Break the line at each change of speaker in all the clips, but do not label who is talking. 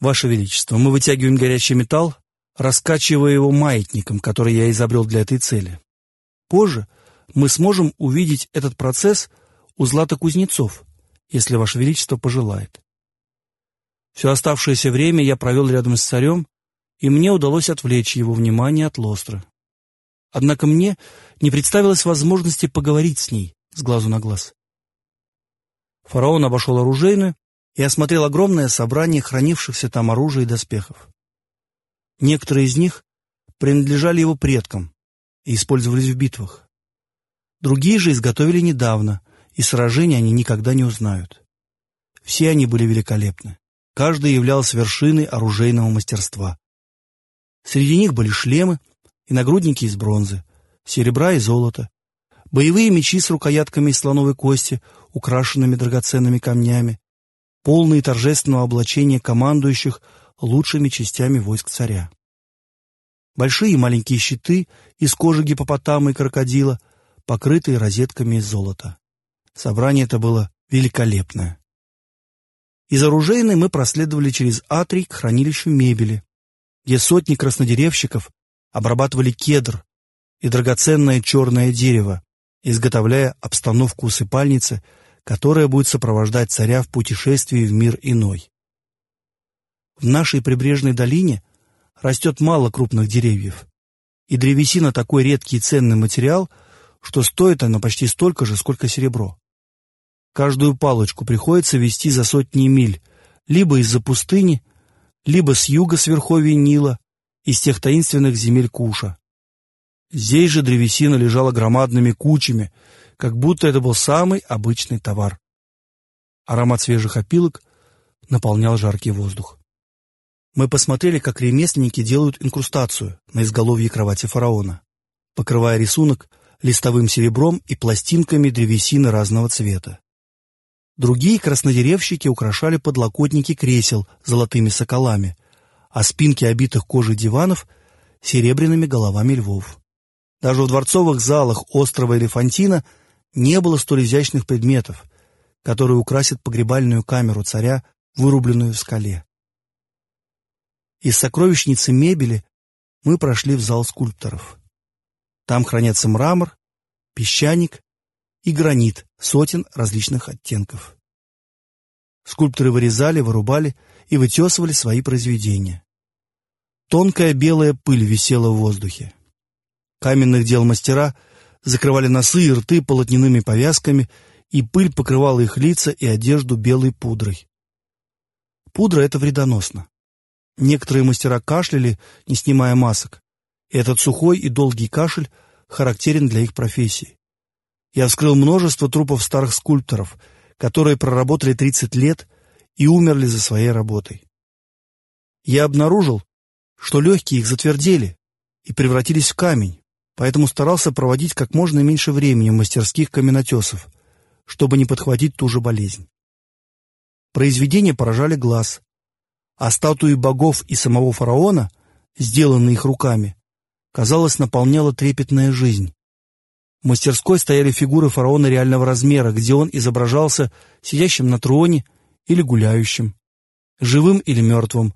Ваше Величество, мы вытягиваем горячий металл, раскачивая его маятником, который я изобрел для этой цели. Позже мы сможем увидеть этот процесс у Злата-Кузнецов, если Ваше Величество пожелает. Все оставшееся время я провел рядом с царем, и мне удалось отвлечь его внимание от Лостра. Однако мне не представилось возможности поговорить с ней с глазу на глаз. Фараон обошел оружейную и осмотрел огромное собрание хранившихся там оружия и доспехов. Некоторые из них принадлежали его предкам и использовались в битвах. Другие же изготовили недавно, и сражения они никогда не узнают. Все они были великолепны. Каждый являлся вершиной оружейного мастерства. Среди них были шлемы и нагрудники из бронзы, серебра и золота, боевые мечи с рукоятками из слоновой кости, украшенными драгоценными камнями, полные торжественного облачения командующих лучшими частями войск царя. Большие и маленькие щиты из кожи гипопотама и крокодила, покрытые розетками из золота. Собрание это было великолепное. Из оружейной мы проследовали через Атрий к хранилищу мебели, где сотни краснодеревщиков обрабатывали кедр и драгоценное черное дерево, изготовляя обстановку усыпальницы, которая будет сопровождать царя в путешествии в мир иной. В нашей прибрежной долине растет мало крупных деревьев, и древесина такой редкий и ценный материал, что стоит она почти столько же, сколько серебро. Каждую палочку приходится везти за сотни миль, либо из-за пустыни, либо с юга с Нила, из тех таинственных земель Куша. Здесь же древесина лежала громадными кучами, как будто это был самый обычный товар. Аромат свежих опилок наполнял жаркий воздух. Мы посмотрели, как ремесленники делают инкрустацию на изголовье кровати фараона, покрывая рисунок листовым серебром и пластинками древесины разного цвета. Другие краснодеревщики украшали подлокотники кресел золотыми соколами, а спинки обитых кожей диванов — серебряными головами львов. Даже в дворцовых залах острова Элефантина не было столь изящных предметов, которые украсят погребальную камеру царя, вырубленную в скале. Из сокровищницы мебели мы прошли в зал скульпторов. Там хранятся мрамор, песчаник и гранит сотен различных оттенков. Скульпторы вырезали, вырубали и вытесывали свои произведения. Тонкая белая пыль висела в воздухе. Каменных дел мастера закрывали носы и рты полотняными повязками, и пыль покрывала их лица и одежду белой пудрой. Пудра — это вредоносно. Некоторые мастера кашляли, не снимая масок, этот сухой и долгий кашель характерен для их профессии. Я вскрыл множество трупов старых скульпторов, которые проработали 30 лет и умерли за своей работой. Я обнаружил, что легкие их затвердели и превратились в камень, поэтому старался проводить как можно меньше времени в мастерских каменотесов, чтобы не подхватить ту же болезнь. Произведения поражали глаз, а статуи богов и самого фараона, сделанные их руками, казалось, наполняла трепетная жизнь. В мастерской стояли фигуры фараона реального размера, где он изображался сидящим на троне или гуляющим, живым или мертвым,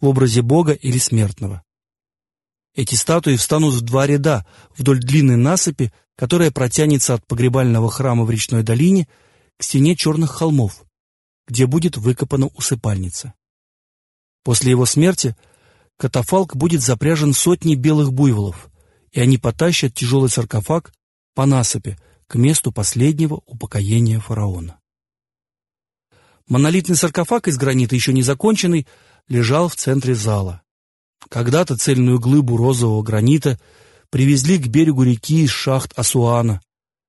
в образе бога или смертного. Эти статуи встанут в два ряда вдоль длинной насыпи, которая протянется от погребального храма в речной долине к стене черных холмов, где будет выкопана усыпальница. После его смерти катафалк будет запряжен сотней белых буйволов, и они потащат тяжелый саркофаг по насыпи к месту последнего упокоения фараона. Монолитный саркофаг из гранита, еще не законченный, лежал в центре зала. Когда-то цельную глыбу розового гранита привезли к берегу реки из шахт Асуана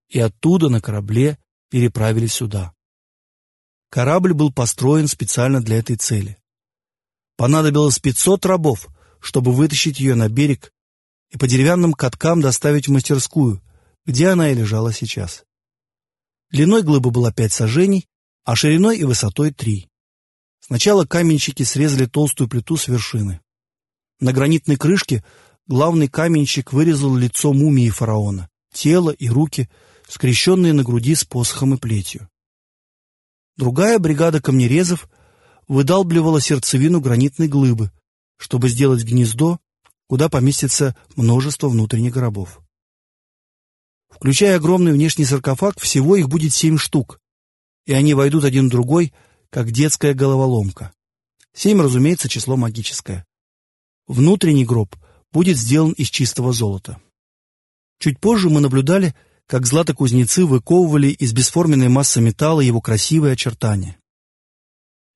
и оттуда на корабле переправили сюда. Корабль был построен специально для этой цели. Понадобилось 500 рабов, чтобы вытащить ее на берег и по деревянным каткам доставить в мастерскую, где она и лежала сейчас. Длиной глыбы была пять сажений, а шириной и высотой три. Сначала каменщики срезали толстую плиту с вершины. На гранитной крышке главный каменщик вырезал лицо мумии фараона, тело и руки, скрещенные на груди с посохом и плетью. Другая бригада камнерезов выдалбливала сердцевину гранитной глыбы, чтобы сделать гнездо, куда поместится множество внутренних гробов. Включая огромный внешний саркофаг, всего их будет семь штук, и они войдут один в другой, как детская головоломка. Семь, разумеется, число магическое. Внутренний гроб будет сделан из чистого золота. Чуть позже мы наблюдали, как златокузнецы выковывали из бесформенной массы металла его красивые очертания.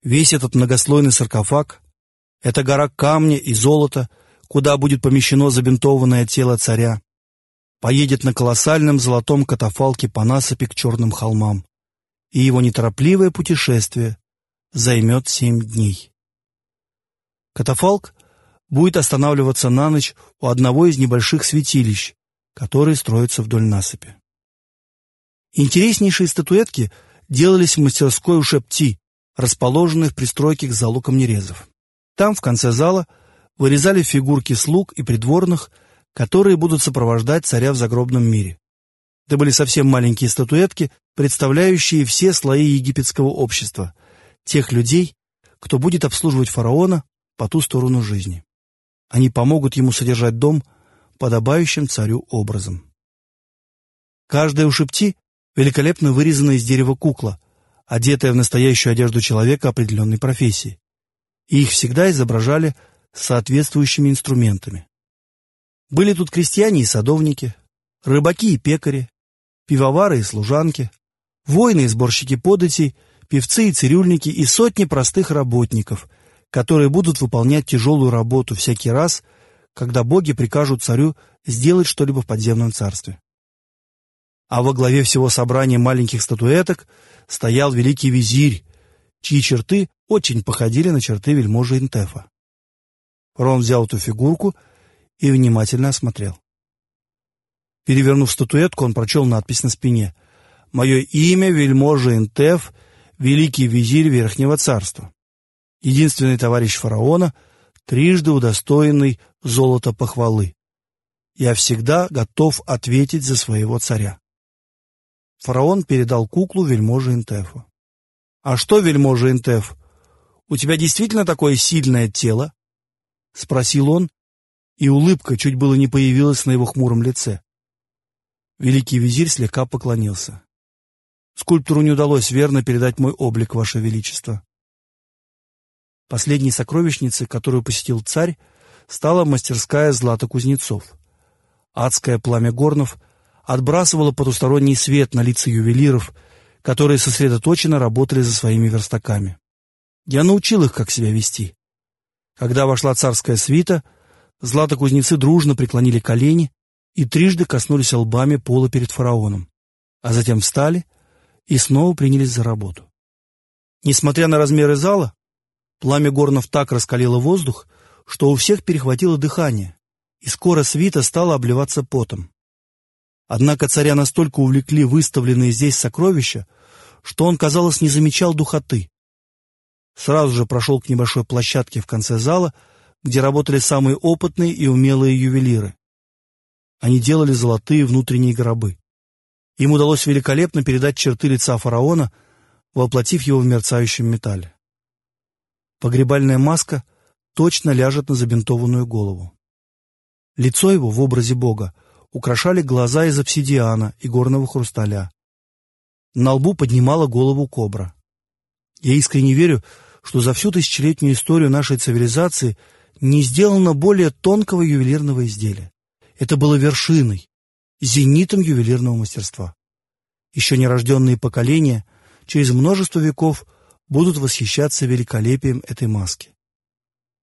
Весь этот многослойный саркофаг — это гора камня и золота, куда будет помещено забинтованное тело царя, поедет на колоссальном золотом катафалке по насыпи к черным холмам, и его неторопливое путешествие займет семь дней. Катафалк будет останавливаться на ночь у одного из небольших святилищ, которые строятся вдоль насыпи. Интереснейшие статуэтки делались в мастерской у Шепти, расположенной в пристройке к залу камнерезов. Там, в конце зала, вырезали фигурки слуг и придворных, которые будут сопровождать царя в загробном мире. Это были совсем маленькие статуэтки, представляющие все слои египетского общества, тех людей, кто будет обслуживать фараона по ту сторону жизни. Они помогут ему содержать дом подобающим царю образом. Каждая у шепти великолепно вырезанная из дерева кукла, одетая в настоящую одежду человека определенной профессии. И их всегда изображали соответствующими инструментами. Были тут крестьяне и садовники, рыбаки и пекари, пивовары и служанки, воины и сборщики податей, певцы и цирюльники и сотни простых работников, которые будут выполнять тяжелую работу всякий раз, когда боги прикажут царю сделать что-либо в подземном царстве. А во главе всего собрания маленьких статуэток стоял великий визирь, чьи черты очень походили на черты вельможи Интефа. Рон взял эту фигурку и внимательно осмотрел. Перевернув статуэтку, он прочел надпись на спине «Мое имя вельможа Интеф, великий визирь Верхнего Царства» единственный товарищ фараона, трижды удостоенный золота похвалы. Я всегда готов ответить за своего царя. Фараон передал куклу вельможе Интефу. «А что, вельможа Интеф, у тебя действительно такое сильное тело?» — спросил он, и улыбка чуть было не появилась на его хмуром лице. Великий визирь слегка поклонился. «Скульптору не удалось верно передать мой облик, Ваше Величество. Последней сокровищницей, которую посетил царь, стала мастерская Злата Кузнецов. Адское пламя горнов отбрасывало потусторонний свет на лица ювелиров, которые сосредоточенно работали за своими верстаками. Я научил их, как себя вести. Когда вошла царская свита, златокузнецы дружно преклонили колени и трижды коснулись лбами пола перед фараоном, а затем встали и снова принялись за работу. Несмотря на размеры зала, Пламя горнов так раскалило воздух, что у всех перехватило дыхание, и скоро свита стала обливаться потом. Однако царя настолько увлекли выставленные здесь сокровища, что он, казалось, не замечал духоты. Сразу же прошел к небольшой площадке в конце зала, где работали самые опытные и умелые ювелиры. Они делали золотые внутренние гробы. Им удалось великолепно передать черты лица фараона, воплотив его в мерцающем металле. Погребальная маска точно ляжет на забинтованную голову. Лицо его в образе Бога украшали глаза из обсидиана и горного хрусталя. На лбу поднимала голову кобра. Я искренне верю, что за всю тысячелетнюю историю нашей цивилизации не сделано более тонкого ювелирного изделия. Это было вершиной, зенитом ювелирного мастерства. Еще нерожденные поколения через множество веков будут восхищаться великолепием этой маски.